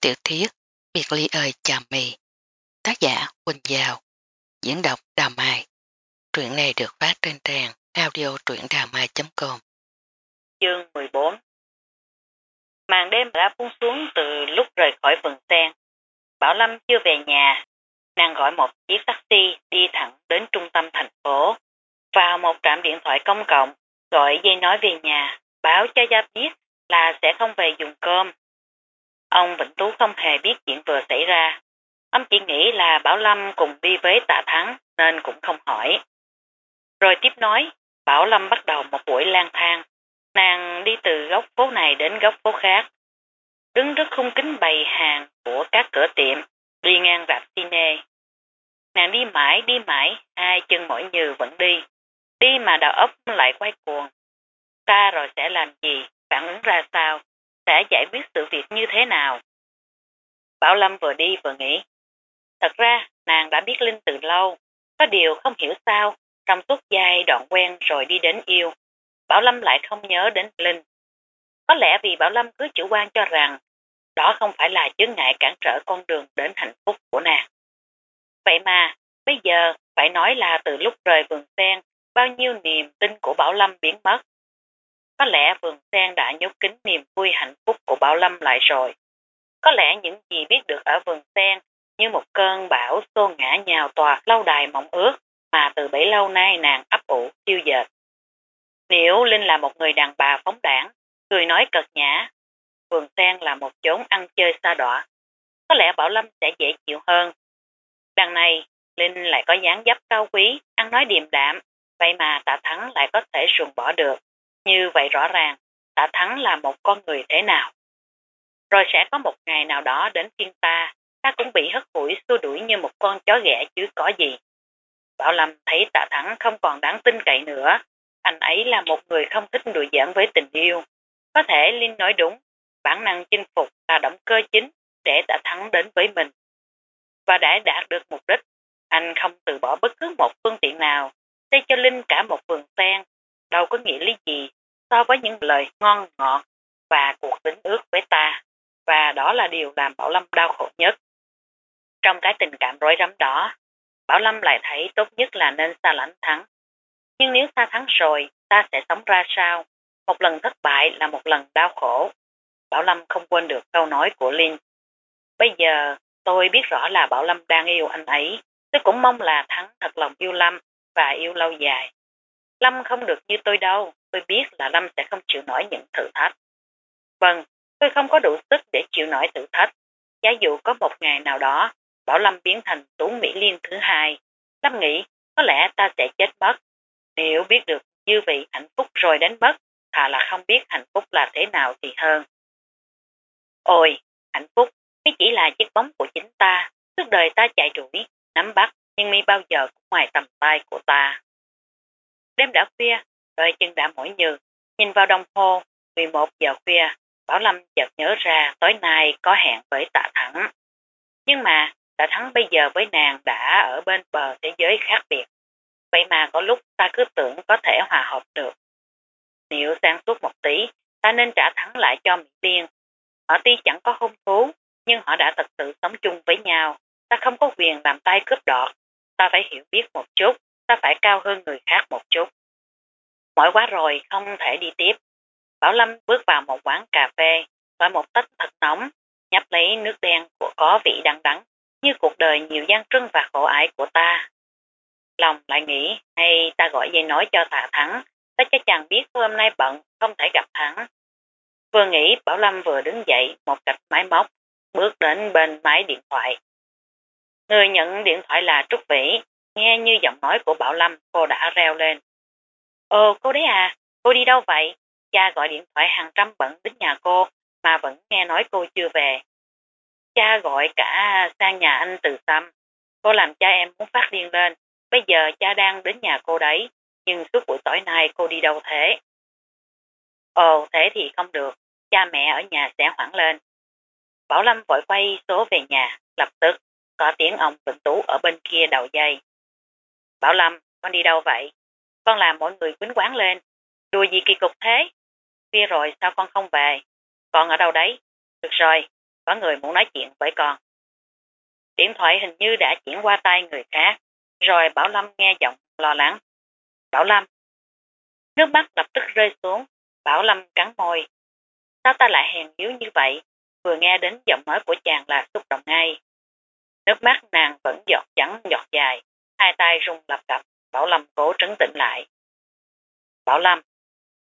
Tiểu thuyết Biệt ly ơi chà mì Tác giả Quỳnh Giao Diễn đọc Đào Mai Truyện này được phát trên trang audio truyệnđàmai.com Chương 14 Màn đêm đã buông xuống từ lúc rời khỏi vườn sen. Bảo Lâm chưa về nhà. Nàng gọi một chiếc taxi đi thẳng đến trung tâm thành phố. Vào một trạm điện thoại công cộng, gọi dây nói về nhà, báo cho Gia biết là sẽ không về dùng cơm Ông Vĩnh Tú không hề biết chuyện vừa xảy ra. Ông chỉ nghĩ là Bảo Lâm cùng đi với tạ thắng nên cũng không hỏi. Rồi tiếp nói, Bảo Lâm bắt đầu một buổi lang thang. Nàng đi từ góc phố này đến góc phố khác. Đứng rất khung kính bày hàng của các cửa tiệm, đi ngang rạp cine. Nàng đi mãi đi mãi, hai chân mỏi như vẫn đi. Đi mà đầu óc lại quay cuồng. Ta rồi sẽ làm gì, phản ứng ra sao, sẽ giải quyết sự việc như thế nào. Bảo Lâm vừa đi vừa nghĩ. Thật ra, nàng đã biết Linh từ lâu, có điều không hiểu sao, trong suốt giai đoạn quen rồi đi đến yêu, Bảo Lâm lại không nhớ đến Linh. Có lẽ vì Bảo Lâm cứ chủ quan cho rằng đó không phải là chướng ngại cản trở con đường đến hạnh phúc của nàng. Vậy mà, bây giờ phải nói là từ lúc rời vườn sen, bao nhiêu niềm tin của Bảo Lâm biến mất. Có lẽ vườn sen đã nhốt kín niềm vui hạnh phúc của Bảo Lâm lại rồi. Có lẽ những gì biết được ở vườn sen như một cơn bão xô ngã nhào tòa lâu đài mộng ước mà từ bấy lâu nay nàng ấp ủ tiêu dệt. Nếu Linh là một người đàn bà phóng đảng, cười nói cợt nhã, vườn sen là một chốn ăn chơi xa đọa, có lẽ Bảo Lâm sẽ dễ chịu hơn. Đằng này, Linh lại có dáng dấp cao quý, ăn nói điềm đạm, vậy mà tạ thắng lại có thể ruồng bỏ được. Như vậy rõ ràng, tạ thắng là một con người thế nào. Rồi sẽ có một ngày nào đó đến phiên ta, ta cũng bị hất hủi xua đuổi như một con chó ghẻ chứ có gì. Bảo Lâm thấy tạ thắng không còn đáng tin cậy nữa. Anh ấy là một người không thích đùa giỡn với tình yêu. Có thể Linh nói đúng, bản năng chinh phục là động cơ chính để tạ thắng đến với mình. Và đã đạt được mục đích, anh không từ bỏ bất cứ một phương tiện nào, xây cho Linh cả một vườn sen, đâu có nghĩa lý gì so với những lời ngon ngọt và cuộc tính ước với ta. Và đó là điều làm Bảo Lâm đau khổ nhất. Trong cái tình cảm rối rắm đó, Bảo Lâm lại thấy tốt nhất là nên xa lãnh thắng. Nhưng nếu xa thắng rồi, ta sẽ sống ra sao? Một lần thất bại là một lần đau khổ. Bảo Lâm không quên được câu nói của Linh. Bây giờ, tôi biết rõ là Bảo Lâm đang yêu anh ấy. Tôi cũng mong là Thắng thật lòng yêu Lâm và yêu lâu dài. Lâm không được như tôi đâu, tôi biết là Lâm sẽ không chịu nổi những thử thách. Vâng, tôi không có đủ sức để chịu nổi thử thách. Giả dụ có một ngày nào đó, Bảo Lâm biến thành Tú Mỹ Liên thứ hai, Lâm nghĩ có lẽ ta sẽ chết mất. Nếu biết được dư vị hạnh phúc rồi đến mất, thà là không biết hạnh phúc là thế nào thì hơn. Ôi, hạnh phúc mới chỉ là chiếc bóng của chính ta, suốt đời ta chạy đuổi, nắm bắt, nhưng mi bao giờ cũng ngoài tầm tay của ta. Đêm đã khuya, đôi chân đã mỏi nhừ, nhìn vào đồng hồ, 11 giờ khuya, Bảo Lâm chợt nhớ ra tối nay có hẹn với tạ thắng. Nhưng mà tạ thắng bây giờ với nàng đã ở bên bờ thế giới khác biệt. Vậy mà có lúc ta cứ tưởng có thể hòa hợp được. Nếu sang suốt một tí, ta nên trả thắng lại cho Mỹ Liên. Họ tuy chẳng có hôn thú, nhưng họ đã thật sự sống chung với nhau. Ta không có quyền làm tay cướp đoạt. Ta phải hiểu biết một chút, ta phải cao hơn người khác một chút. Mỏi quá rồi, không thể đi tiếp. Bảo Lâm bước vào một quán cà phê, gọi một tách thật nóng, nhấp lấy nước đen của có vị đắng đắng, như cuộc đời nhiều gian trưng và khổ ải của ta. Lòng lại nghĩ, hay ta gọi dây nói cho thà Thắng, ta cho chàng biết hôm nay bận, không thể gặp Thắng. Vừa nghĩ, Bảo Lâm vừa đứng dậy, một cạch máy móc, bước đến bên máy điện thoại. Người nhận điện thoại là Trúc Vĩ, nghe như giọng nói của Bảo Lâm, cô đã reo lên. Ồ, cô đấy à, cô đi đâu vậy? Cha gọi điện thoại hàng trăm bận đến nhà cô mà vẫn nghe nói cô chưa về. Cha gọi cả sang nhà anh từ tâm. Cô làm cha em muốn phát điên lên. Bây giờ cha đang đến nhà cô đấy. Nhưng suốt buổi tối nay cô đi đâu thế? Ồ, thế thì không được. Cha mẹ ở nhà sẽ hoảng lên. Bảo Lâm vội quay số về nhà. Lập tức, có tiếng ông Vĩnh Tú ở bên kia đầu dây. Bảo Lâm, con đi đâu vậy? Con làm mọi người quýnh quán lên. Đùa gì kỳ cục thế? Khuya rồi sao con không về? Con ở đâu đấy? Được rồi, có người muốn nói chuyện với con. Điện thoại hình như đã chuyển qua tay người khác, rồi Bảo Lâm nghe giọng lo lắng. Bảo Lâm. Nước mắt lập tức rơi xuống, Bảo Lâm cắn môi. Sao ta lại hèn yếu như vậy? Vừa nghe đến giọng nói của chàng là xúc động ngay. Nước mắt nàng vẫn giọt trắng giọt dài, hai tay rung lập cập, Bảo Lâm cố trấn tĩnh lại. Bảo Lâm,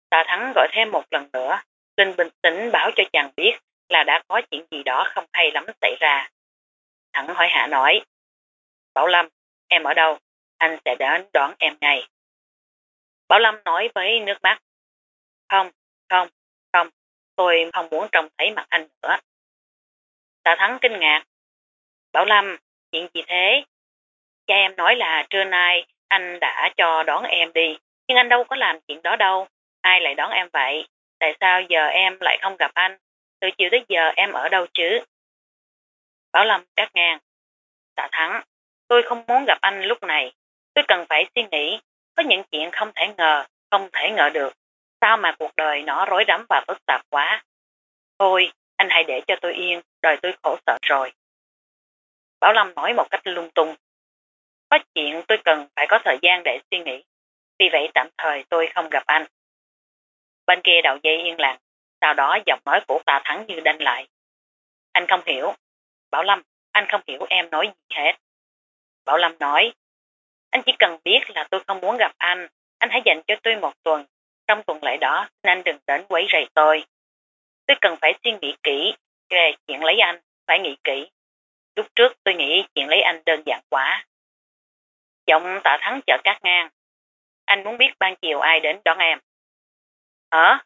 Tạ Thắng gọi thêm một lần nữa, Linh bình tĩnh bảo cho chàng biết là đã có chuyện gì đó không hay lắm xảy ra. Thắng hỏi hạ nói, Bảo Lâm, em ở đâu? Anh sẽ đến đón em ngay. Bảo Lâm nói với nước mắt, không, không, không, tôi không muốn trông thấy mặt anh nữa. Tạ Thắng kinh ngạc, Bảo Lâm, chuyện gì thế? Cha em nói là trưa nay anh đã cho đón em đi, nhưng anh đâu có làm chuyện đó đâu. Ai lại đón em vậy? Tại sao giờ em lại không gặp anh? Từ chiều tới giờ em ở đâu chứ? Bảo Lâm cắt ngang. Tạ Thắng, tôi không muốn gặp anh lúc này. Tôi cần phải suy nghĩ. Có những chuyện không thể ngờ, không thể ngờ được. Sao mà cuộc đời nó rối rắm và phức tạp quá? Thôi, anh hãy để cho tôi yên, đời tôi khổ sở rồi. Bảo Lâm nói một cách lung tung. Có chuyện tôi cần phải có thời gian để suy nghĩ. Vì vậy tạm thời tôi không gặp anh. Bên kia đầu dây yên lặng, sau đó giọng nói của Tạ Thắng như đanh lại. Anh không hiểu. Bảo Lâm, anh không hiểu em nói gì hết. Bảo Lâm nói, anh chỉ cần biết là tôi không muốn gặp anh, anh hãy dành cho tôi một tuần. Trong tuần lễ đó, anh đừng đến quấy rầy tôi. Tôi cần phải suy nghĩ kỹ về chuyện lấy anh, phải nghĩ kỹ. Lúc trước tôi nghĩ chuyện lấy anh đơn giản quá. Giọng tạ thắng chợt cắt ngang. Anh muốn biết ban chiều ai đến đón em. Hả?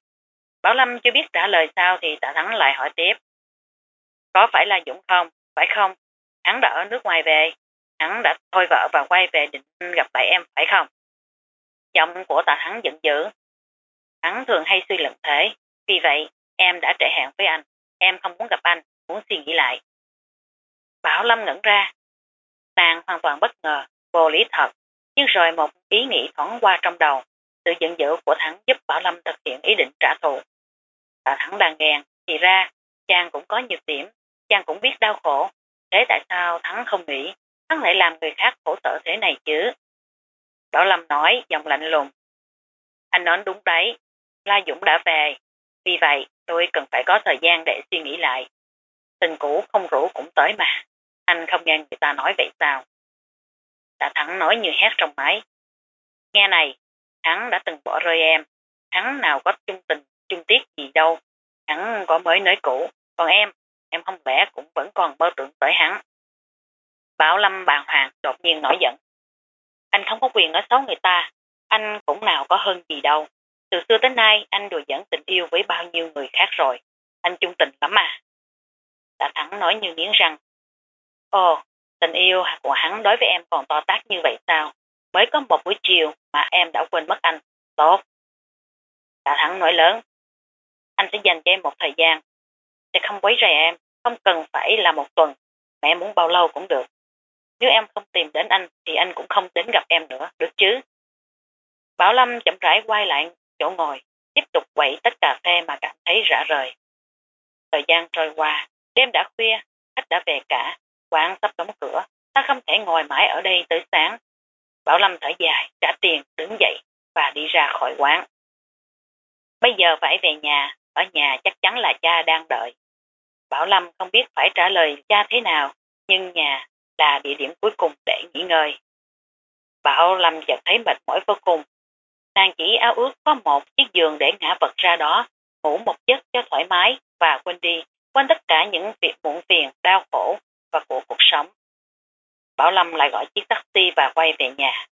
Bảo Lâm chưa biết trả lời sao thì tạ thắng lại hỏi tiếp. Có phải là Dũng không? Phải không? Hắn đã ở nước ngoài về. Hắn đã thôi vợ và quay về định gặp lại em, phải không? Giọng của tạ thắng giận dữ. Hắn thường hay suy luận thế. Vì vậy, em đã trễ hẹn với anh. Em không muốn gặp anh, muốn suy nghĩ lại. Bảo Lâm ngẩn ra. Nàng hoàn toàn bất ngờ, vô lý thật. Nhưng rồi một ý nghĩ thoáng qua trong đầu. Sự giận dữ của Thắng giúp Bảo Lâm thực hiện ý định trả thù. Tạ Thắng đang ghen, thì ra, chàng cũng có nhược điểm, chàng cũng biết đau khổ. Thế tại sao Thắng không nghĩ, Thắng lại làm người khác khổ sở thế này chứ? Bảo Lâm nói, giọng lạnh lùng. Anh nói đúng đấy, La Dũng đã về. Vì vậy, tôi cần phải có thời gian để suy nghĩ lại. Tình cũ không rủ cũng tới mà. Anh không nghe người ta nói vậy sao? Tạ Thắng nói như hét trong máy. Nghe này, hắn đã từng bỏ rơi em. Hắn nào có chung tình, chung tiết gì đâu. Hắn có mới nới cũ. Còn em, em không lẽ cũng vẫn còn mơ tưởng tới hắn. Bảo Lâm bàng hoàng đột nhiên nổi giận. Anh không có quyền nói xấu người ta. Anh cũng nào có hơn gì đâu. Từ xưa tới nay anh đùa dẫn tình yêu với bao nhiêu người khác rồi. Anh chung tình lắm mà. Tạ Thắng nói như nghiến răng. Ồ, tình yêu của hắn đối với em còn to tác như vậy sao? Mới có một buổi chiều mà em đã quên mất anh. Tốt. Tạ Thắng nói lớn. Anh sẽ dành cho em một thời gian. Sẽ không quấy rầy em. Không cần phải là một tuần. Mẹ muốn bao lâu cũng được. Nếu em không tìm đến anh thì anh cũng không đến gặp em nữa. Được chứ? Bảo Lâm chậm rãi quay lại chỗ ngồi. Tiếp tục quậy tất cà phê mà cảm thấy rã rời. Thời gian trôi qua. Đêm đã khuya. Khách đã về cả. Quán sắp đóng cửa. Ta không thể ngồi mãi ở đây tới sáng. Bảo Lâm thở dài, trả tiền, đứng dậy và đi ra khỏi quán. Bây giờ phải về nhà, ở nhà chắc chắn là cha đang đợi. Bảo Lâm không biết phải trả lời cha thế nào, nhưng nhà là địa điểm cuối cùng để nghỉ ngơi. Bảo Lâm chợt thấy mệt mỏi vô cùng. Nàng chỉ áo ước có một chiếc giường để ngã vật ra đó, ngủ một giấc cho thoải mái và quên đi, quên tất cả những việc muộn phiền, đau khổ và của cuộc sống. Bảo Lâm lại gọi chiếc taxi và quay về nhà.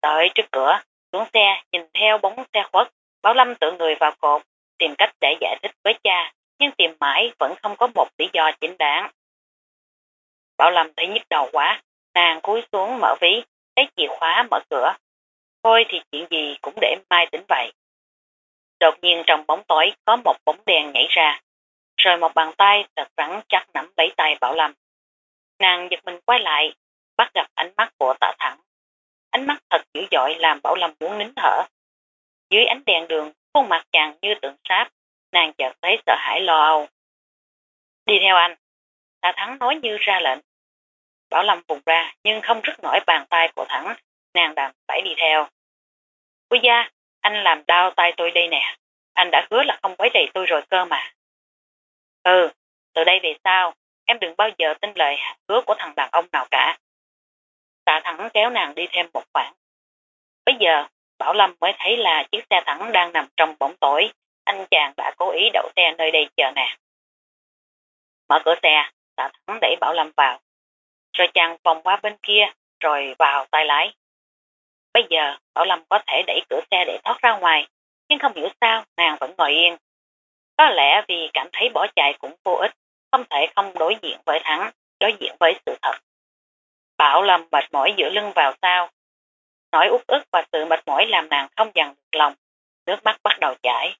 Tới trước cửa, xuống xe, nhìn theo bóng xe khuất, Bảo Lâm tự người vào cột, tìm cách để giải thích với cha, nhưng tìm mãi vẫn không có một lý do chính đáng. Bảo Lâm thấy nhức đầu quá, nàng cúi xuống mở ví, lấy chìa khóa mở cửa. Thôi thì chuyện gì cũng để mai tính vậy. Đột nhiên trong bóng tối có một bóng đèn nhảy ra, rồi một bàn tay thật rắn chắc nắm lấy tay Bảo Lâm. Nàng giật mình quay lại, bắt gặp ánh mắt của tạ thẳng. Ánh mắt thật dữ dội làm Bảo Lâm muốn nín thở. Dưới ánh đèn đường, khuôn mặt chàng như tượng sáp, nàng chợt thấy sợ hãi lo âu. Đi theo anh, Tạ Thắng nói như ra lệnh. Bảo Lâm vùng ra nhưng không rứt nổi bàn tay của Thắng, nàng đành phải đi theo. Quý gia, anh làm đau tay tôi đây nè, anh đã hứa là không quấy rầy tôi rồi cơ mà. Ừ, từ đây về sau, em đừng bao giờ tin lời hứa của thằng đàn ông nào cả. Tạ Thắng kéo nàng đi thêm một khoảng. Bây giờ, Bảo Lâm mới thấy là chiếc xe thẳng đang nằm trong bóng tối, anh chàng đã cố ý đậu xe nơi đây chờ nàng. Mở cửa xe, Tạ Thắng đẩy Bảo Lâm vào. Rồi chàng vòng qua bên kia, rồi vào tay lái. Bây giờ, Bảo Lâm có thể đẩy cửa xe để thoát ra ngoài, nhưng không hiểu sao nàng vẫn ngồi yên. Có lẽ vì cảm thấy bỏ chạy cũng vô ích, không thể không đối diện với Thắng, đối diện với sự thật. Bảo Lâm mệt mỏi giữa lưng vào sao Nỗi út ức và sự mệt mỏi làm nàng không dằn được lòng, nước mắt bắt đầu chảy.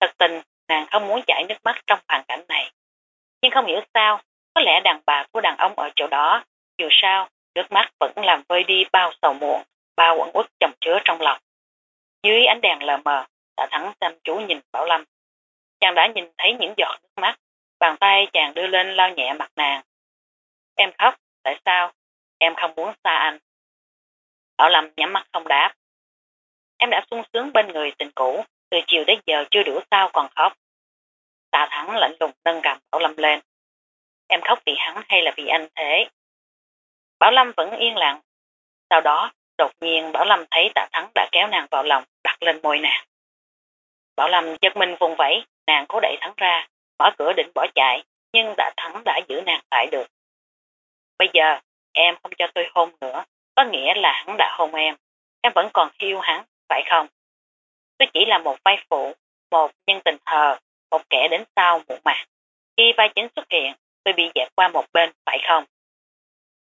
Thật tình, nàng không muốn chảy nước mắt trong hoàn cảnh này. Nhưng không hiểu sao, có lẽ đàn bà của đàn ông ở chỗ đó, dù sao, nước mắt vẫn làm vơi đi bao sầu muộn, bao quẩn uất chồng chứa trong lòng. Dưới ánh đèn lờ mờ, tạ thắng chăm chú nhìn Bảo Lâm. Chàng đã nhìn thấy những giọt nước mắt, bàn tay chàng đưa lên lau nhẹ mặt nàng. Em khóc, tại sao? Em không muốn xa anh. Bảo Lâm nhắm mắt không đáp. Em đã sung sướng bên người tình cũ, từ chiều đến giờ chưa đủ sao còn khóc. Tạ Thắng lạnh lùng nâng cầm Bảo Lâm lên. Em khóc vì hắn hay là vì anh thế? Bảo Lâm vẫn yên lặng. Sau đó, đột nhiên Bảo Lâm thấy Tạ Thắng đã kéo nàng vào lòng, đặt lên môi nàng. Bảo Lâm giật mình vùng vẫy, nàng cố đẩy Thắng ra, mở cửa định bỏ chạy, nhưng đã Thắng đã giữ nàng lại được. Bây giờ, em không cho tôi hôn nữa, có nghĩa là hắn đã hôn em. Em vẫn còn yêu hắn, phải không? Tôi chỉ là một vai phụ, một nhân tình hờ, một kẻ đến sau muộn màng. Khi vai chính xuất hiện, tôi bị dẹp qua một bên, phải không?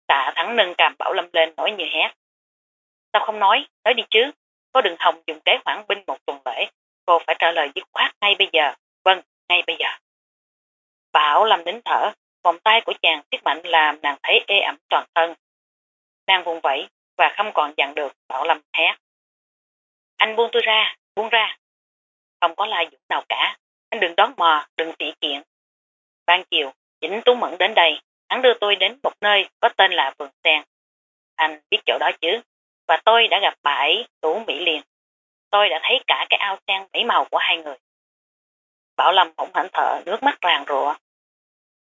Tạ thắng nâng cầm Bảo Lâm lên nói như hét. Sao không nói, nói đi chứ, có đừng hồng dùng kế hoãn binh một tuần lễ, cô phải trả lời dứt khoát ngay bây giờ, vâng, ngay bây giờ. Bảo làm nín thở, vòng tay của chàng siết mạnh làm nàng thấy ê ẩm toàn thân. Nàng vùng vẫy và không còn dặn được Bảo Lâm hét. Anh buông tôi ra, buông ra. Không có lai dũng nào cả, anh đừng đón mò, đừng sĩ kiện. Ban chiều, Chỉnh Tú Mẫn đến đây, hắn đưa tôi đến một nơi có tên là Vườn Sen. Anh biết chỗ đó chứ, và tôi đã gặp bà ấy, Mỹ Liên. Tôi đã thấy cả cái ao sen bảy màu của hai người. Bảo Lâm hỗn hển thở, nước mắt ràng rụa.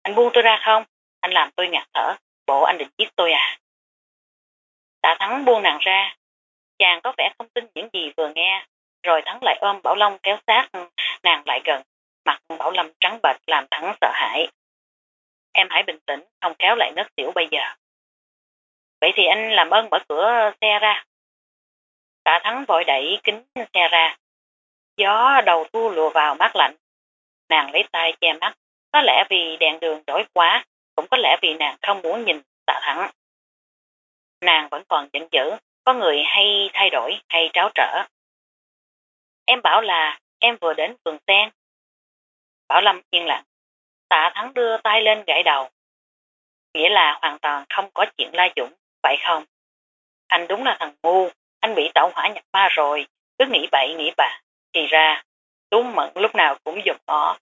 Anh buông tôi ra không? Anh làm tôi ngạt thở, bộ anh định giết tôi à? Tạ Thắng buông nàng ra. Chàng có vẻ không tin những gì vừa nghe, rồi Thắng lại ôm Bảo Long kéo sát nàng lại gần. Mặt Bảo Lâm trắng bệch làm Thắng sợ hãi. Em hãy bình tĩnh, không kéo lại nước tiểu bây giờ. Vậy thì anh làm ơn mở cửa xe ra. Tạ Thắng vội đẩy kính xe ra. Gió đầu thu lùa vào mát lạnh. Nàng lấy tay che mắt, có lẽ vì đèn đường đổi quá, cũng có lẽ vì nàng không muốn nhìn Tạ Thắng. Nàng vẫn còn giận dữ, có người hay thay đổi hay tráo trở. Em bảo là em vừa đến vườn sen. Bảo Lâm yên lặng. Tạ Thắng đưa tay lên gãy đầu. Nghĩa là hoàn toàn không có chuyện la dũng, phải không? Anh đúng là thằng ngu, anh bị tẩu hỏa nhập ma rồi, cứ nghĩ bậy nghĩ bạ. Thì ra, Tú Mận lúc nào cũng dùng nó.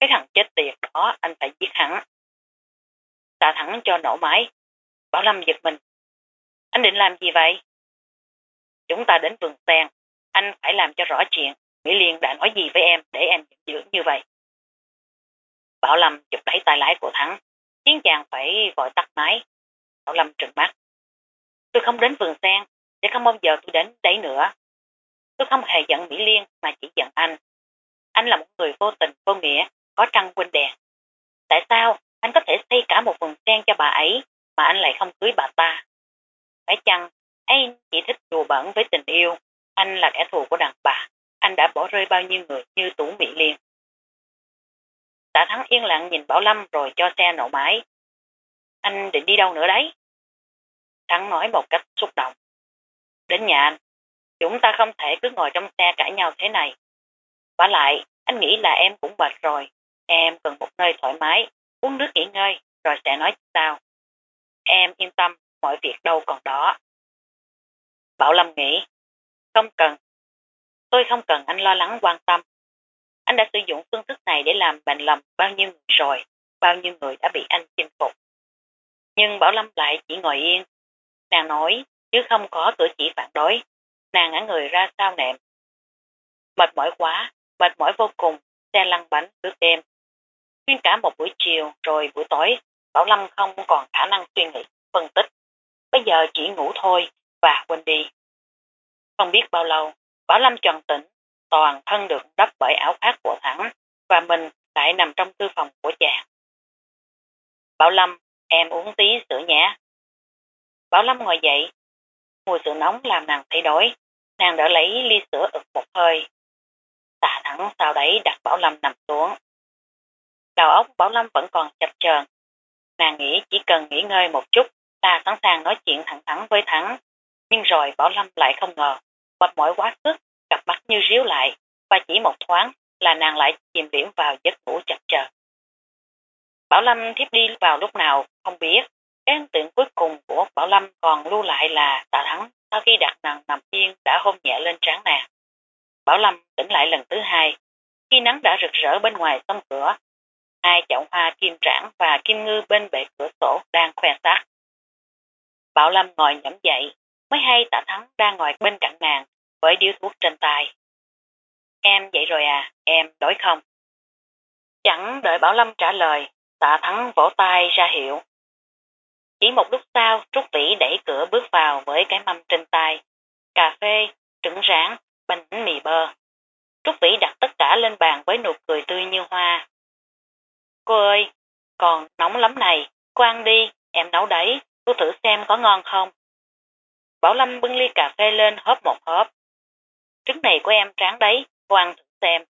Cái thằng chết tiệt đó anh phải giết hắn. Tạ thẳng cho nổ máy. Bảo Lâm giật mình. Anh định làm gì vậy? Chúng ta đến vườn sen. Anh phải làm cho rõ chuyện. Mỹ Liên đã nói gì với em để em giữ như vậy? Bảo Lâm chụp lấy tay lái của Thắng, khiến chàng phải vội tắt máy. Bảo Lâm trừng mắt. Tôi không đến vườn sen, sẽ không bao giờ tôi đến đấy nữa. Tôi không hề giận Mỹ Liên mà chỉ giận anh. Anh là một người vô tình, vô nghĩa, có trăng quên đèn. Tại sao anh có thể xây cả một vườn sen cho bà ấy mà anh lại không cưới bà ta? Phải chăng anh chỉ thích đùa bẩn với tình yêu, anh là kẻ thù của đàn bà, anh đã bỏ rơi bao nhiêu người như Tú Mỹ Liên. Tạ Thắng yên lặng nhìn Bảo Lâm rồi cho xe nổ máy. Anh định đi đâu nữa đấy? Thắng nói một cách xúc động. Đến nhà anh, chúng ta không thể cứ ngồi trong xe cãi nhau thế này. Và lại, anh nghĩ là em cũng mệt rồi. Em cần một nơi thoải mái, uống nước nghỉ ngơi, rồi sẽ nói sao. Em yên tâm, mọi việc đâu còn đó. Bảo Lâm nghĩ, không cần. Tôi không cần anh lo lắng quan tâm. Anh đã sử dụng phương thức này để làm bệnh lầm bao nhiêu người rồi. bao nhiêu người đã bị anh chinh phục. Nhưng Bảo Lâm lại chỉ ngồi yên. Nàng nói, chứ không có cử chỉ phản đối. Nàng ngã người ra sau nệm. Mệt mỏi quá, mệt mỏi vô cùng, xe lăn bánh bước đêm. Nguyên cả một buổi chiều rồi buổi tối, Bảo Lâm không còn khả năng suy nghĩ, phân tích. Bây giờ chỉ ngủ thôi và quên đi. Không biết bao lâu, Bảo Lâm tròn tỉnh, toàn thân được đắp bởi áo khoác của thẳng và mình lại nằm trong tư phòng của chàng. Bảo Lâm, em uống tí sữa nhé. Bảo Lâm ngồi dậy, mùi sữa nóng làm nàng thấy đói, nàng đỡ lấy ly sữa ực một hơi. tà thẳng sau đấy đặt Bảo Lâm nằm xuống. Đầu óc Bảo Lâm vẫn còn chập chờn. Nàng nghĩ chỉ cần nghỉ ngơi một chút là sẵn sàng nói chuyện thẳng thắn với Thắng. Nhưng rồi Bảo Lâm lại không ngờ, mệt mỏi quá sức, cặp mắt như ríu lại, và chỉ một thoáng là nàng lại chìm điểm vào giấc ngủ chập chờn. Bảo Lâm thiếp đi vào lúc nào, không biết. Cái ấn tượng cuối cùng của Bảo Lâm còn lưu lại là tạ thắng sau khi đặt nàng nằm yên đã hôn nhẹ lên trán nàng. Bảo Lâm tỉnh lại lần thứ hai, khi nắng đã rực rỡ bên ngoài sông cửa. Hai chậu hoa kim trảng và kim ngư bên bệ cửa sổ đang khoe sắc. Bảo Lâm ngồi nhẫm dậy, mới hay tạ thắng đang ngồi bên cạnh nàng với điếu thuốc trên tay. Em dậy rồi à, em đói không? Chẳng đợi Bảo Lâm trả lời, tạ thắng vỗ tay ra hiệu. Chỉ một lúc sau, Trúc Vĩ đẩy cửa bước vào với cái mâm trên tay. Cà phê, trứng rán, bánh mì bơ. Trúc Vĩ đặt tất cả lên bàn với nụ cười tươi như hoa. Cô ơi, còn nóng lắm này, cô ăn đi, em nấu đấy, cô thử xem có ngon không. Bảo Lâm bưng ly cà phê lên hớp một hớp. Trứng này của em tráng đấy, cô ăn thử xem.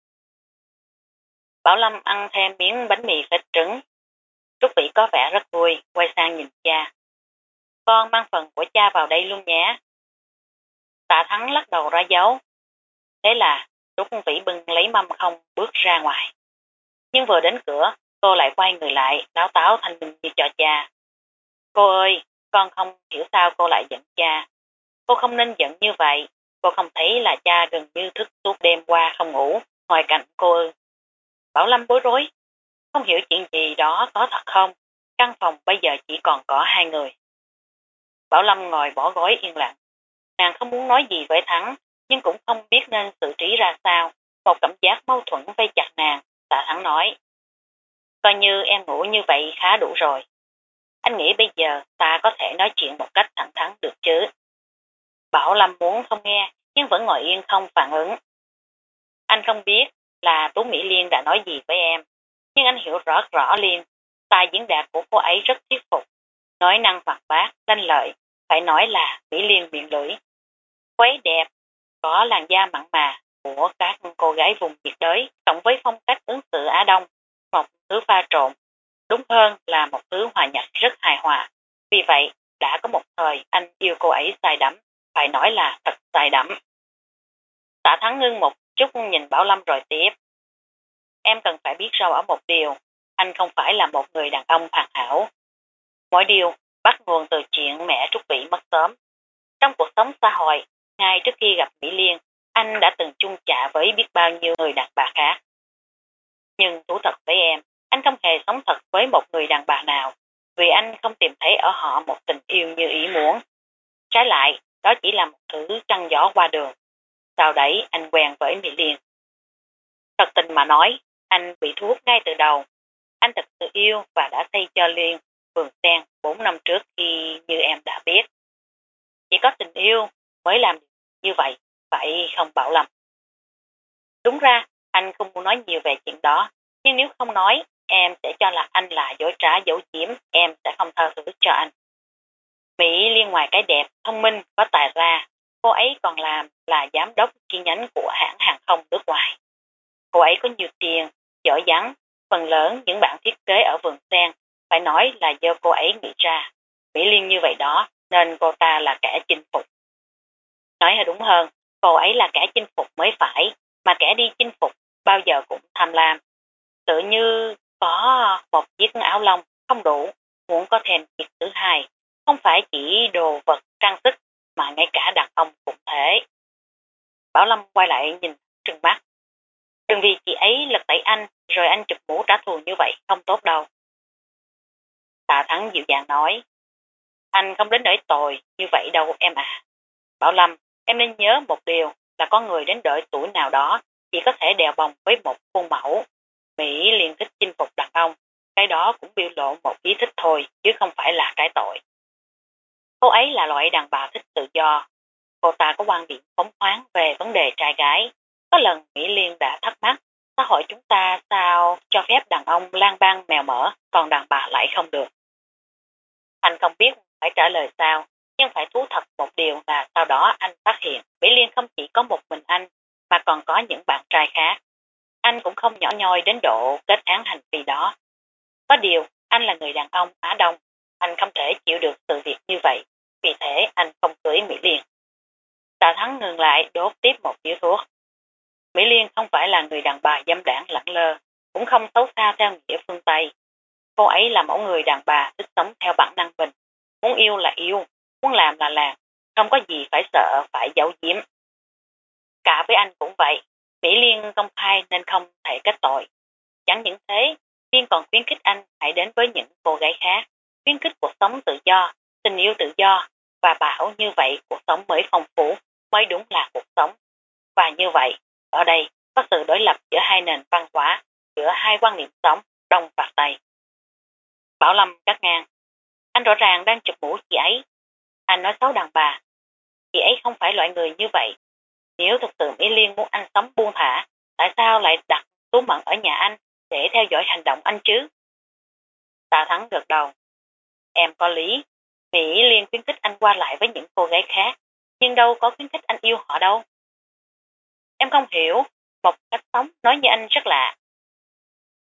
Bảo Lâm ăn thêm miếng bánh mì phết trứng. Trúc Vĩ có vẻ rất vui, quay sang nhìn cha. Con mang phần của cha vào đây luôn nhé. Tạ Thắng lắc đầu ra dấu. Thế là Trúc Vĩ bưng lấy mâm không bước ra ngoài. Nhưng vừa đến cửa, cô lại quay người lại, láo táo thanh minh như cho cha. Cô ơi, con không hiểu sao cô lại giận cha. Cô không nên giận như vậy. Cô không thấy là cha gần như thức suốt đêm qua không ngủ, ngồi cạnh cô ư. Bảo Lâm bối rối. Không hiểu chuyện gì đó có thật không? Căn phòng bây giờ chỉ còn có hai người. Bảo Lâm ngồi bỏ gói yên lặng. Nàng không muốn nói gì với Thắng, nhưng cũng không biết nên xử trí ra sao. Một cảm giác mâu thuẫn vây chặt nàng, tạ Thắng nói. Coi như em ngủ như vậy khá đủ rồi. Anh nghĩ bây giờ ta có thể nói chuyện một cách thẳng thắn được chứ. Bảo Lâm muốn không nghe, nhưng vẫn ngồi yên không phản ứng. Anh không biết là Tú Mỹ Liên đã nói gì với em, nhưng anh hiểu rõ rõ Liên, tài diễn đạt của cô ấy rất thuyết phục, nói năng hoạt bát, lanh lợi, phải nói là Mỹ Liên miệng lưỡi. Quấy đẹp, có làn da mặn mà của các cô gái vùng nhiệt đới, cộng với phong cách ứng xử Á Đông, thứ pha trộn, đúng hơn là một thứ hòa nhập rất hài hòa. Vì vậy, đã có một thời anh yêu cô ấy sai đắm, phải nói là thật sai đắm. Tạ Thắng ngưng một chút nhìn Bảo Lâm rồi tiếp. Em cần phải biết rõ một điều, anh không phải là một người đàn ông hoàn hảo. Mỗi điều bắt nguồn từ chuyện mẹ Trúc Vĩ mất sớm. Trong cuộc sống xã hội, ngay trước khi gặp Mỹ Liên, anh đã từng chung chạ với biết bao nhiêu người đàn bà khác. Nhưng thú thật với em, anh không hề sống thật với một người đàn bà nào, vì anh không tìm thấy ở họ một tình yêu như ý muốn. Trái lại, đó chỉ là một thứ trăng gió qua đường. Sau đấy anh quen với Mỹ Liên. Thật tình mà nói, anh bị thu hút ngay từ đầu. Anh thật sự yêu và đã xây cho Liên vườn sen 4 năm trước khi như em đã biết. Chỉ có tình yêu mới làm như vậy, phải không bảo lầm. Đúng ra, anh không muốn nói nhiều về chuyện đó, nhưng nếu không nói, em sẽ cho là anh là dối trá dấu chiếm, em sẽ không tha thứ cho anh. Mỹ liên ngoài cái đẹp, thông minh, có tài ra, cô ấy còn làm là giám đốc chi nhánh của hãng hàng không nước ngoài. Cô ấy có nhiều tiền, giỏi vắng, phần lớn những bạn thiết kế ở vườn sen phải nói là do cô ấy nghĩ ra. Mỹ Liên như vậy đó, nên cô ta là kẻ chinh phục. Nói đúng hơn, cô ấy là kẻ chinh phục mới phải, mà kẻ đi chinh phục bao giờ cũng tham lam. Tự như có một chiếc áo lông không đủ, muốn có thêm chiếc thứ hai, không phải chỉ đồ vật trang sức mà ngay cả đàn ông cũng thế. Bảo Lâm quay lại nhìn trừng mắt. Đừng vì chị ấy lật tẩy anh rồi anh chụp mũ trả thù như vậy không tốt đâu. Tạ Thắng dịu dàng nói, anh không đến đợi tội như vậy đâu em à. Bảo Lâm, em nên nhớ một điều là có người đến đợi tuổi nào đó chỉ có thể đèo bồng với một khuôn mẫu. Mỹ liền thích chinh phục đàn ông, cái đó cũng biểu lộ một ý thích thôi chứ không phải là trái tội. Cô ấy là loại đàn bà thích tự do. Cô ta có quan điểm phóng khoáng về vấn đề trai gái. Có lần Mỹ Liên đã thắc mắc xã hội chúng ta sao cho phép đàn ông lang bang mèo mỡ còn đàn bà lại không được. Anh không biết phải trả lời sao, nhưng phải thú thật một điều là sau đó anh phát hiện Mỹ Liên không chỉ có một mình anh mà còn có những bạn trai khác. Anh cũng không nhỏ nhoi đến độ kết án hành vi đó. Có điều, anh là người đàn ông Á Đông, anh không thể chịu được sự việc như vậy, vì thế anh không cưới Mỹ Liên. Tạ Thắng ngừng lại đốt tiếp một điếu thuốc. Mỹ Liên không phải là người đàn bà dâm đảng lẳng lơ, cũng không xấu xa theo nghĩa phương Tây. Cô ấy là mẫu người đàn bà thích sống theo bản năng mình. Muốn yêu là yêu, muốn làm là làm, không có gì phải sợ, phải giấu giếm. Cả với anh cũng vậy, Mỹ Liên công khai nên không thể kết tội. Chẳng những thế, Liên còn khuyến khích anh hãy đến với những cô gái khác, khuyến khích cuộc sống tự do, tình yêu tự do, và bảo như vậy cuộc sống mới phong phú, mới đúng là cuộc sống. Và như vậy, ở đây có sự đối lập giữa hai nền văn hóa, giữa hai quan niệm sống, Đông và Tây. Bảo Lâm cắt ngang. Anh rõ ràng đang chụp mũ chị ấy. Anh nói xấu đàn bà. Chị ấy không phải loại người như vậy. Nếu thực sự Mỹ Liên muốn anh sống buông thả, tại sao lại đặt Tú Mận ở nhà anh để theo dõi hành động anh chứ? Tạ Thắng gật đầu. Em có lý. Mỹ Liên khuyến khích anh qua lại với những cô gái khác, nhưng đâu có khuyến khích anh yêu họ đâu. Em không hiểu, một cách sống nói như anh rất lạ.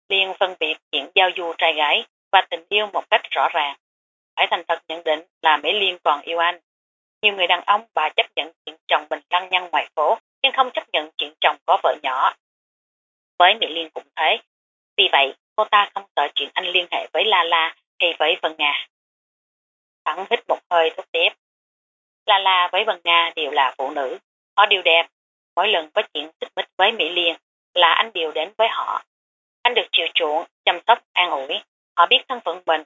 Liên phân biệt chuyện giao du trai gái và tình yêu một cách rõ ràng. Phải thành thật nhận định là Mỹ Liên còn yêu anh. Nhiều người đàn ông bà chấp nhận chuyện chồng mình lăng nhăng ngoài phố, nhưng không chấp nhận chuyện chồng có vợ nhỏ. Với Mỹ Liên cũng thế. Vì vậy, cô ta không sợ chuyện anh liên hệ với La La hay với Vân Nga. Thẳng hít một hơi thúc tiếp. La La với Vân Nga đều là phụ nữ. Họ đều đẹp. Mỗi lần có chuyện xích mích với Mỹ Liên là anh đều đến với họ. Anh được chiều chuộng, chăm sóc, an ủi. Họ biết thân phận mình,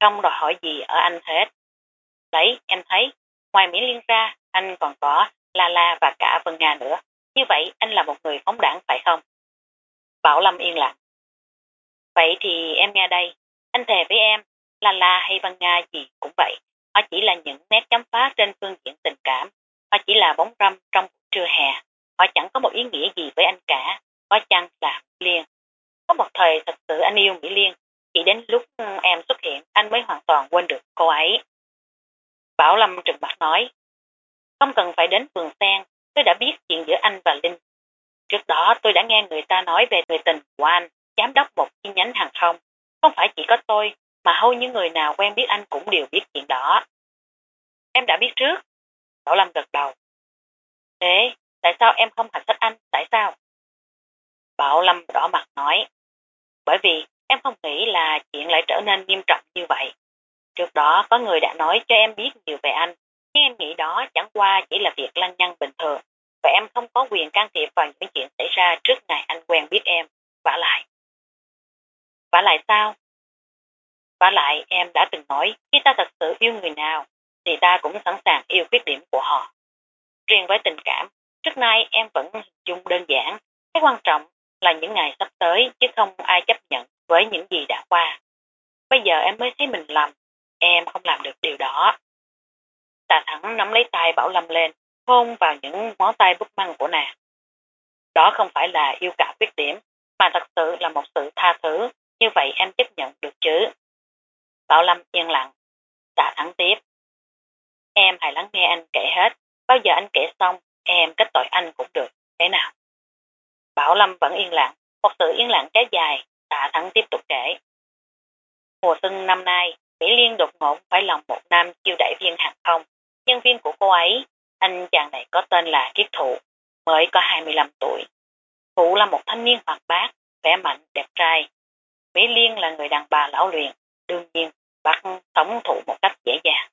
không đòi hỏi gì ở anh hết. Đấy, em thấy, ngoài Mỹ Liên ra, anh còn có La La và cả Vân Nga nữa. Như vậy anh là một người phóng đảng phải không? Bảo Lâm yên lặng. Vậy thì em nghe đây, anh thề với em, La La hay Vân Nga gì cũng vậy. Họ chỉ là những nét chấm phá trên phương diện tình cảm. Họ chỉ là bóng râm trong trưa hè. Họ chẳng có một ý nghĩa gì với anh cả. Có chăng là Liên. Có một thời thật sự anh yêu Mỹ Liên. Chỉ đến lúc em xuất hiện anh mới hoàn toàn quên được cô ấy. Bảo Lâm trừng mặt nói. Không cần phải đến vườn sen, tôi đã biết chuyện giữa anh và Linh. Trước đó tôi đã nghe người ta nói về người tình của anh, giám đốc một chi nhánh hàng không. Không phải chỉ có tôi, mà hầu như người nào quen biết anh cũng đều biết chuyện đó. Em đã biết trước. Bảo Lâm gật đầu. Thế, tại sao em không hành thích anh? Tại sao? Bảo Lâm đỏ mặt nói. Bởi vì em không nghĩ là chuyện lại trở nên nghiêm trọng như vậy. Trước đó có người đã nói cho em biết nhiều về anh, nhưng em nghĩ đó chẳng qua chỉ là việc lăng nhăng bình thường, và em không có quyền can thiệp vào những chuyện xảy ra trước ngày anh quen biết em. Vả lại. Vả lại sao? Vả lại em đã từng nói khi ta thật sự yêu người nào, thì ta cũng sẵn sàng yêu khuyết điểm của họ. Riêng với tình cảm, trước nay em vẫn hình dung đơn giản, cái quan trọng là những ngày sắp tới chứ không ai chấp nhận với những gì đã qua. Bây giờ em mới thấy mình lầm, em không làm được điều đó. Tà thẳng nắm lấy tay Bảo Lâm lên, hôn vào những ngón tay bút măng của nàng. Đó không phải là yêu cả khuyết điểm, mà thật sự là một sự tha thứ, như vậy em chấp nhận được chứ. Bảo Lâm yên lặng, tạ thẳng tiếp. Em hãy lắng nghe anh kể hết, bao giờ anh kể xong, em kết tội anh cũng được, thế nào? Bảo Lâm vẫn yên lặng, một sự yên lặng kéo dài, tạ thắng tiếp tục kể. Mùa xuân năm nay, Mỹ Liên đột ngột phải lòng một nam chiêu đại viên hàng không. Nhân viên của cô ấy, anh chàng này có tên là Kiết Thụ, mới có 25 tuổi. Thụ là một thanh niên hoạt bát, vẻ mạnh, đẹp trai. Mỹ Liên là người đàn bà lão luyện, đương nhiên bắt sống Thụ một cách dễ dàng.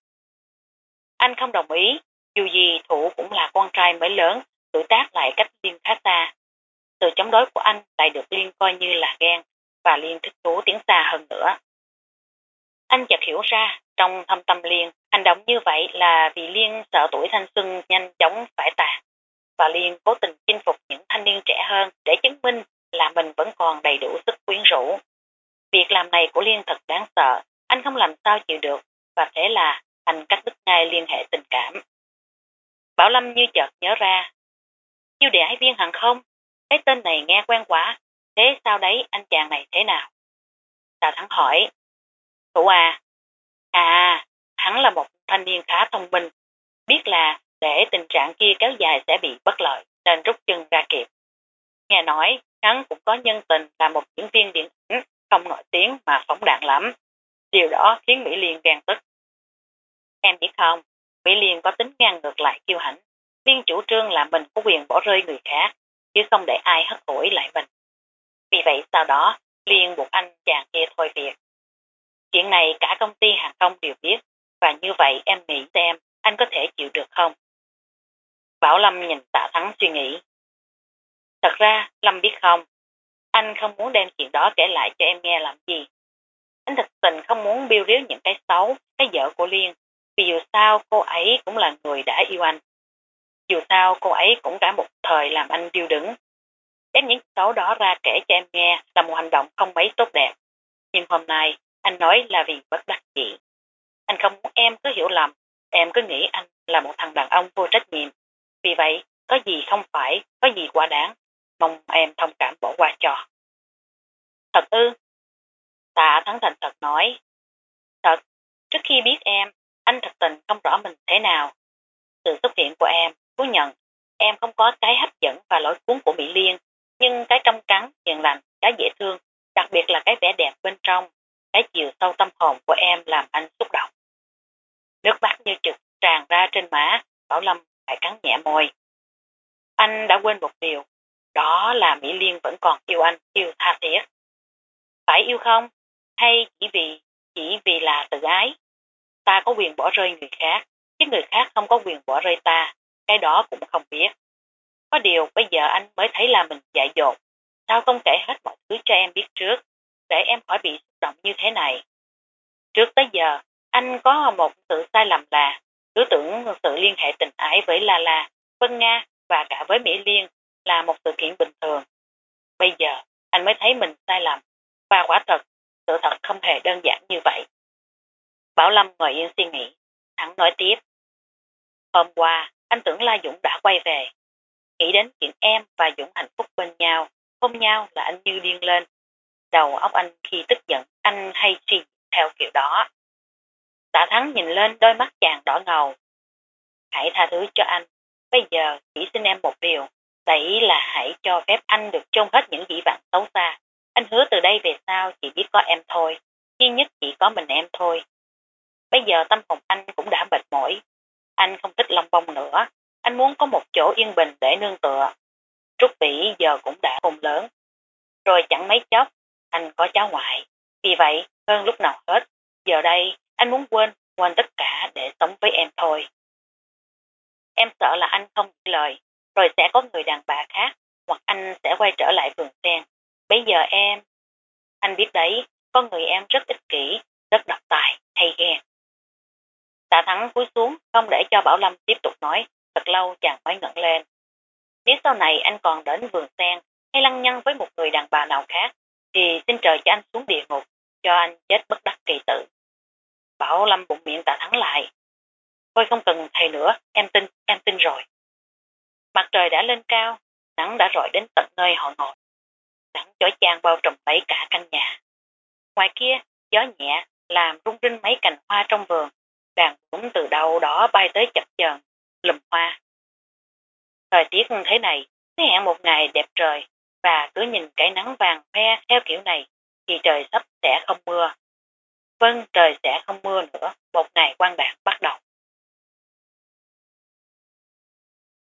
Anh không đồng ý, dù gì Thụ cũng là con trai mới lớn, tuổi tác lại cách Liên khá xa. Sự chống đối của anh lại được Liên coi như là ghen và Liên thích thú tiến xa hơn nữa. Anh chợt hiểu ra, trong thâm tâm Liên, hành động như vậy là vì Liên sợ tuổi thanh xuân nhanh chóng phải tàn. Và Liên cố tình chinh phục những thanh niên trẻ hơn để chứng minh là mình vẫn còn đầy đủ sức quyến rũ. Việc làm này của Liên thật đáng sợ, anh không làm sao chịu được, và thế là anh cắt đứt ngay liên hệ tình cảm. Bảo Lâm như chợt nhớ ra. Chiêu đệ viên hàng không? Cái tên này nghe quen quá, thế sao đấy anh chàng này thế nào? Tào Thắng hỏi. Cậu à, à, hắn là một thanh niên khá thông minh, biết là để tình trạng kia kéo dài sẽ bị bất lợi, nên rút chân ra kịp. Nghe nói, hắn cũng có nhân tình là một diễn viên điện ảnh không nổi tiếng mà phóng đạn lắm. Điều đó khiến Mỹ Liên ghen tức. Em biết không, Mỹ Liên có tính ngang ngược lại kiêu hãnh. Liên chủ trương là mình có quyền bỏ rơi người khác, chứ không để ai hất hủi lại mình. Vì vậy sau đó, Liên buộc anh chàng kia thôi việc. Chuyện này cả công ty hàng không đều biết, và như vậy em nghĩ xem anh có thể chịu được không? Bảo Lâm nhìn tạ thắng suy nghĩ. Thật ra, Lâm biết không, anh không muốn đem chuyện đó kể lại cho em nghe làm gì. Anh thật tình không muốn biêu riếu những cái xấu, cái dở của Liên, vì dù sao cô ấy cũng là người đã yêu anh. Dù sao cô ấy cũng cả một thời làm anh điêu đứng. Đem những xấu đó ra kể cho em nghe là một hành động không mấy tốt đẹp. Nhưng hôm nay anh nói là vì bất đắc dĩ. Anh không muốn em cứ hiểu lầm, em cứ nghĩ anh là một thằng đàn ông vô trách nhiệm. Vì vậy, có gì không phải, có gì quá đáng, mong em thông cảm bỏ qua cho. Thật ư? Tạ Thắng Thành thật nói. Thật, trước khi biết em, anh thật tình không rõ mình thế nào. Sự xuất hiện của em, thú nhận, em không có cái hấp dẫn và lỗi cuốn của Mỹ Liên, nhưng cái trong trắng, hiền lành, cái dễ thương, đặc biệt là cái vẻ đẹp bên trong, cái chiều sâu tâm hồn của em làm anh xúc động. Nước mắt như trực tràn ra trên má, Bảo Lâm phải cắn nhẹ môi. Anh đã quên một điều, đó là Mỹ Liên vẫn còn yêu anh, yêu tha thiết. Phải yêu không? Hay chỉ vì, chỉ vì là tự ái? Ta có quyền bỏ rơi người khác, chứ người khác không có quyền bỏ rơi ta, cái đó cũng không biết. Có điều bây giờ anh mới thấy là mình dại dột, sao không kể hết mọi thứ cho em biết trước, để em khỏi bị động như thế này. Trước tới giờ, anh có một sự sai lầm là cứ tưởng sự liên hệ tình ái với La La, Vân Nga và cả với Mỹ Liên là một sự kiện bình thường. Bây giờ, anh mới thấy mình sai lầm, và quả thật, sự thật không hề đơn giản như vậy. Bảo Lâm ngồi yên suy nghĩ, thẳng nói tiếp. Hôm qua, anh tưởng La Dũng đã quay về. Nghĩ đến chuyện em và Dũng hạnh phúc bên nhau, hôn nhau là anh như điên lên. Đầu óc anh khi tức giận, anh hay suy theo kiểu đó. Tạ Thắng nhìn lên đôi mắt chàng đỏ ngầu. Hãy tha thứ cho anh. Bây giờ chỉ xin em một điều. Đấy là hãy cho phép anh được chôn hết những dĩ vạn xấu xa. Anh hứa từ đây về sau chỉ biết có em thôi. Duy nhất chỉ có mình em thôi. Bây giờ tâm hồn anh cũng đã mệt mỏi. Anh không thích long bông nữa. Anh muốn có một chỗ yên bình để nương tựa. Trúc Vĩ giờ cũng đã hùng lớn. Rồi chẳng mấy chốc, anh có cháu ngoại. Vì vậy, hơn lúc nào hết, giờ đây anh muốn quên, quên tất cả để sống với em thôi. Em sợ là anh không lời, rồi sẽ có người đàn bà khác, hoặc anh sẽ quay trở lại vườn sen. Bây giờ em, anh biết đấy, con người em rất ích kỷ, rất độc tài, hay ghen. Tạ Thắng cúi xuống, không để cho Bảo Lâm tiếp tục nói, thật lâu chàng mới ngẩng lên. Nếu sau này anh còn đến vườn sen hay lăng nhăng với một người đàn bà nào khác, thì xin trời cho anh xuống địa ngục, cho anh chết bất đắc kỳ tử. Bảo Lâm bụng miệng tạ thắng lại. Thôi không cần thầy nữa, em tin, em tin rồi. Mặt trời đã lên cao, nắng đã rọi đến tận nơi họ ngồi. Nắng chói chang bao trùm lấy cả căn nhà. Ngoài kia, gió nhẹ làm rung rinh mấy cành hoa trong vườn, đàn cũng từ đầu đó bay tới chập chờn, lùm hoa. Thời tiết thế này, thế hẹn một ngày đẹp trời, và cứ nhìn cái nắng vàng hoe theo kiểu này, thì trời sắp sẽ không mưa. Vâng, trời sẽ không mưa nữa, một ngày quan bạc bắt đầu.